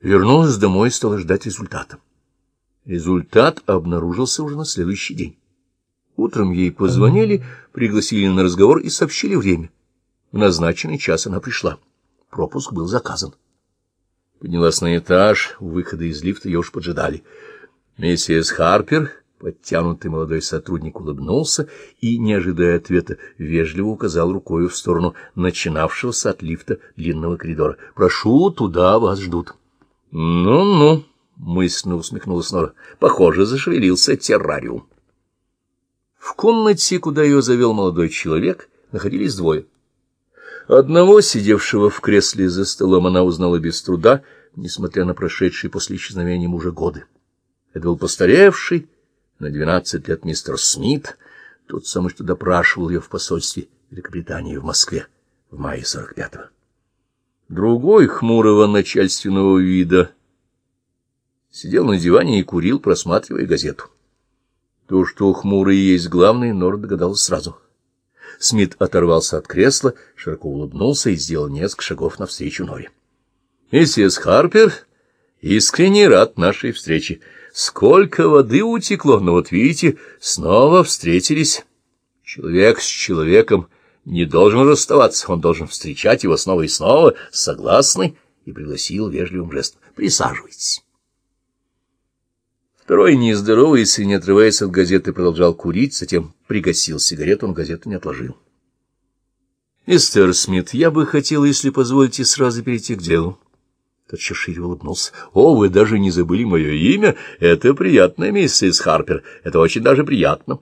Вернулась домой и стала ждать результата. Результат обнаружился уже на следующий день. Утром ей позвонили, пригласили на разговор и сообщили время. В назначенный час она пришла. Пропуск был заказан. Поднялась на этаж, у выхода из лифта ее уж поджидали. Миссис Харпер, подтянутый молодой сотрудник, улыбнулся и, не ожидая ответа, вежливо указал рукой в сторону начинавшегося от лифта длинного коридора. «Прошу, туда вас ждут». «Ну-ну», — мысленно усмехнулась Нора, — «похоже, зашевелился террариум». В комнате, куда ее завел молодой человек, находились двое. Одного, сидевшего в кресле за столом, она узнала без труда, несмотря на прошедшие после исчезновения мужа годы. Это был постаревший, на двенадцать лет мистер Смит, тот самый, что допрашивал ее в посольстве Великобритании в Москве в мае сорок пятого. Другой, хмурого начальственного вида, сидел на диване и курил, просматривая газету. То, что хмурый есть главный, Нор догадался сразу. Смит оторвался от кресла, широко улыбнулся и сделал несколько шагов навстречу Норе. — Миссис Харпер, искренне рад нашей встрече. Сколько воды утекло, но вот видите, снова встретились. Человек с человеком не должен расставаться, он должен встречать его снова и снова, согласный, и пригласил вежливым жестом. Присаживайтесь. Второй, не здороваясь и не отрываясь от газеты, продолжал курить, затем пригасил сигарету, он газету не отложил. — Мистер Смит, я бы хотел, если позволите, сразу перейти к делу. Тотчас шире улыбнулся. — О, вы даже не забыли мое имя? Это приятно, миссис Харпер. Это очень даже приятно.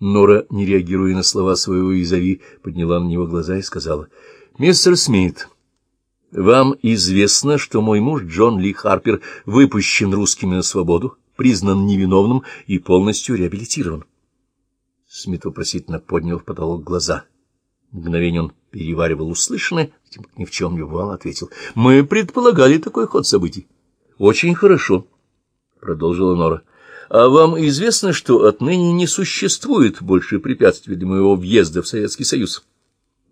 Нора, не реагируя на слова своего изови, подняла на него глаза и сказала. — Мистер Смит, вам известно, что мой муж Джон Ли Харпер выпущен русскими на свободу, признан невиновным и полностью реабилитирован. Смит вопросительно поднял в потолок глаза. Мгновение он переваривал услышанное, затем, ни в чем не бывало, ответил. — Мы предполагали такой ход событий. — Очень хорошо, — продолжила Нора. — А вам известно, что отныне не существует больше препятствий для моего въезда в Советский Союз?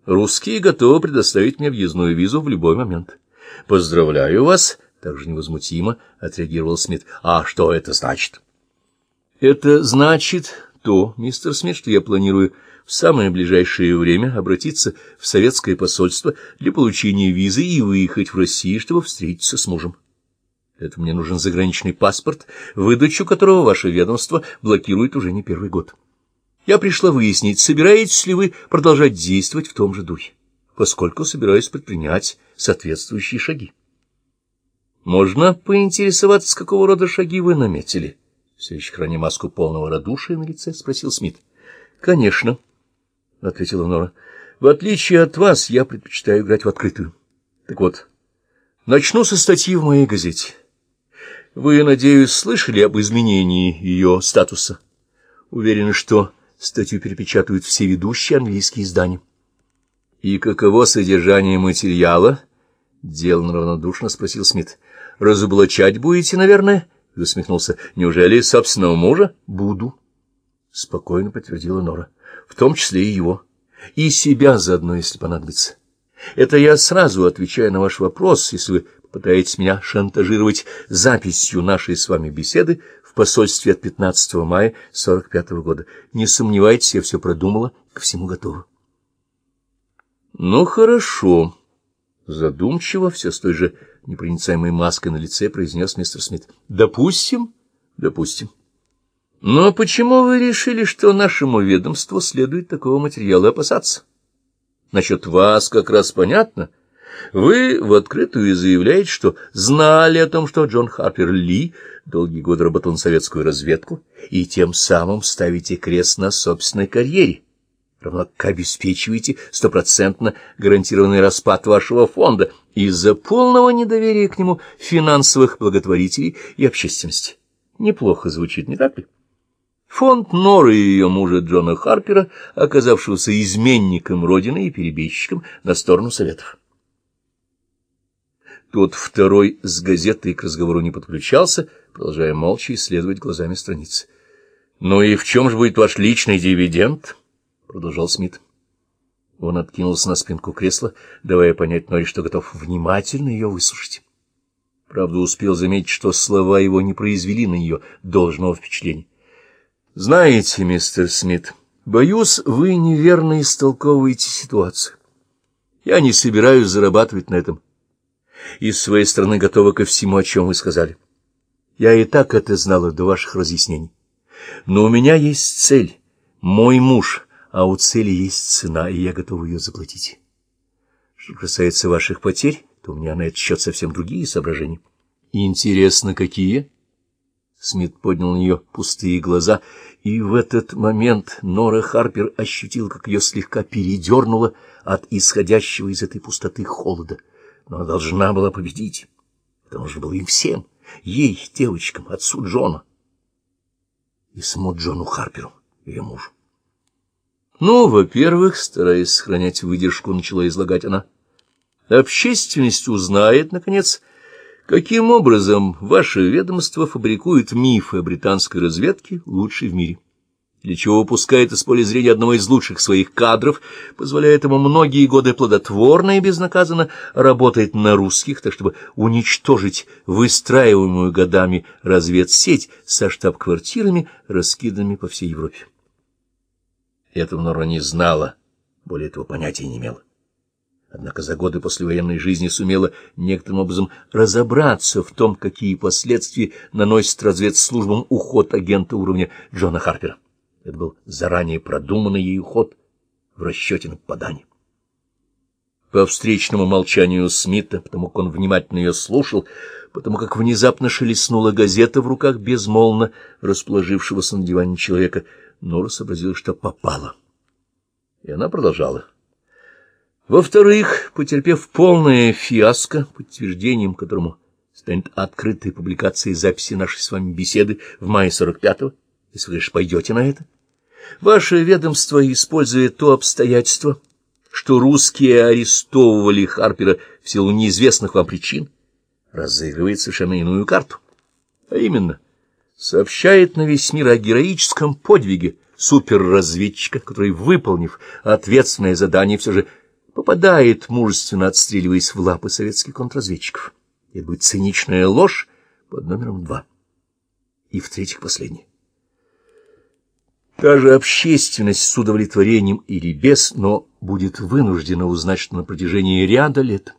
Русские готовы предоставить мне въездную визу в любой момент. — Поздравляю вас, — также невозмутимо отреагировал Смит. — А что это значит? — Это значит то, мистер Смит, что я планирую в самое ближайшее время обратиться в советское посольство для получения визы и выехать в Россию, чтобы встретиться с мужем. Это мне нужен заграничный паспорт, выдачу которого ваше ведомство блокирует уже не первый год. Я пришла выяснить, собираетесь ли вы продолжать действовать в том же духе, поскольку собираюсь предпринять соответствующие шаги. Можно поинтересоваться, какого рода шаги вы наметили? Все еще храня маску полного радушия на лице, спросил Смит. — Конечно, —— ответила Нора. — В отличие от вас, я предпочитаю играть в открытую. Так вот, начну со статьи в моей газете. Вы, надеюсь, слышали об изменении ее статуса? Уверены, что статью перепечатают все ведущие английские издания. — И каково содержание материала? — деланно равнодушно спросил Смит. — Разоблачать будете, наверное? — засмехнулся. — Неужели собственного мужа? — Буду. — спокойно подтвердила Нора в том числе и его, и себя заодно, если понадобится. Это я сразу отвечаю на ваш вопрос, если вы пытаетесь меня шантажировать записью нашей с вами беседы в посольстве от 15 мая 45 -го года. Не сомневайтесь, я все продумала, ко всему готова. Ну, хорошо. Задумчиво, все с той же непроницаемой маской на лице произнес мистер Смит. Допустим, допустим. Но почему вы решили, что нашему ведомству следует такого материала опасаться? Насчет вас как раз понятно. Вы в открытую заявляете, что знали о том, что Джон Харпер Ли долгие годы работал на советскую разведку, и тем самым ставите крест на собственной карьере, равно как обеспечиваете стопроцентно гарантированный распад вашего фонда из-за полного недоверия к нему финансовых благотворителей и общественности. Неплохо звучит, не так ли? Фонд Норы и ее мужа Джона Харпера, оказавшегося изменником Родины и перебежчиком на сторону Советов. Тот второй с газетой к разговору не подключался, продолжая молча исследовать глазами страницы. — Ну и в чем же будет ваш личный дивиденд? — продолжал Смит. Он откинулся на спинку кресла, давая понять Норе, что готов внимательно ее выслушать. Правда, успел заметить, что слова его не произвели на нее должного впечатления. «Знаете, мистер Смит, боюсь, вы неверно истолковываете ситуацию. Я не собираюсь зарабатывать на этом. И с своей стороны готова ко всему, о чем вы сказали. Я и так это знала до ваших разъяснений. Но у меня есть цель, мой муж, а у цели есть цена, и я готова ее заплатить. Что касается ваших потерь, то у меня на этот счет совсем другие соображения. Интересно, какие? Смит поднял на нее пустые глаза, и в этот момент Нора Харпер ощутил, как ее слегка передернуло от исходящего из этой пустоты холода. Но она должна была победить. Это нужно было им всем. Ей, девочкам, отцу Джона. И самому Джону Харперу, ее мужу. Ну, во-первых, стараясь сохранять выдержку, начала излагать она. Общественность узнает, наконец, каким образом ваше ведомство фабрикует мифы о британской разведке лучшей в мире, для чего выпускает из поля зрения одного из лучших своих кадров, позволяет ему многие годы плодотворно и безнаказанно работать на русских, так чтобы уничтожить выстраиваемую годами разведсеть со штаб-квартирами, раскиданными по всей Европе. Этого Нора не знала, более этого понятия не имела однако за годы послевоенной жизни сумела некоторым образом разобраться в том, какие последствия наносит разведслужбам уход агента уровня Джона Харпера. Это был заранее продуманный ей уход в расчете на попадание. По встречному молчанию Смита, потому как он внимательно ее слушал, потому как внезапно шелестнула газета в руках безмолвно расположившегося на диване человека, Нора сообразила, что попала. И она продолжала. Во-вторых, потерпев полное фиаско, подтверждением которому станет открытой публикация записи нашей с вами беседы в мае 45-го, если вы лишь пойдете на это, ваше ведомство использует то обстоятельство, что русские арестовывали Харпера в силу неизвестных вам причин, разыгрывает совершенно иную карту. А именно, сообщает на весь мир о героическом подвиге суперразведчика, который, выполнив ответственное задание, все же попадает, мужественно отстреливаясь в лапы советских контрразведчиков. Это будет циничная ложь под номером два. И в-третьих, последнее. Та же общественность с удовлетворением или без, но будет вынуждена узнать, что на протяжении ряда лет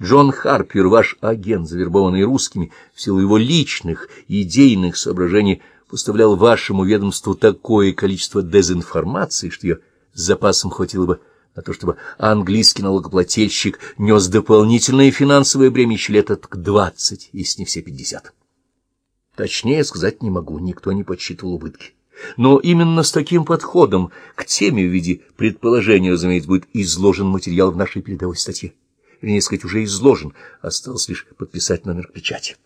Джон Харпер, ваш агент, завербованный русскими, в силу его личных, идейных соображений, поставлял вашему ведомству такое количество дезинформации, что ее с запасом хватило бы на то, чтобы английский налогоплательщик нес дополнительное финансовое бремя еще лет от двадцать, если не все пятьдесят. Точнее сказать не могу, никто не подсчитывал убытки. Но именно с таким подходом к теме в виде предположения, разумеется, будет изложен материал в нашей передовой статье. Вернее сказать, уже изложен, осталось лишь подписать номер печати.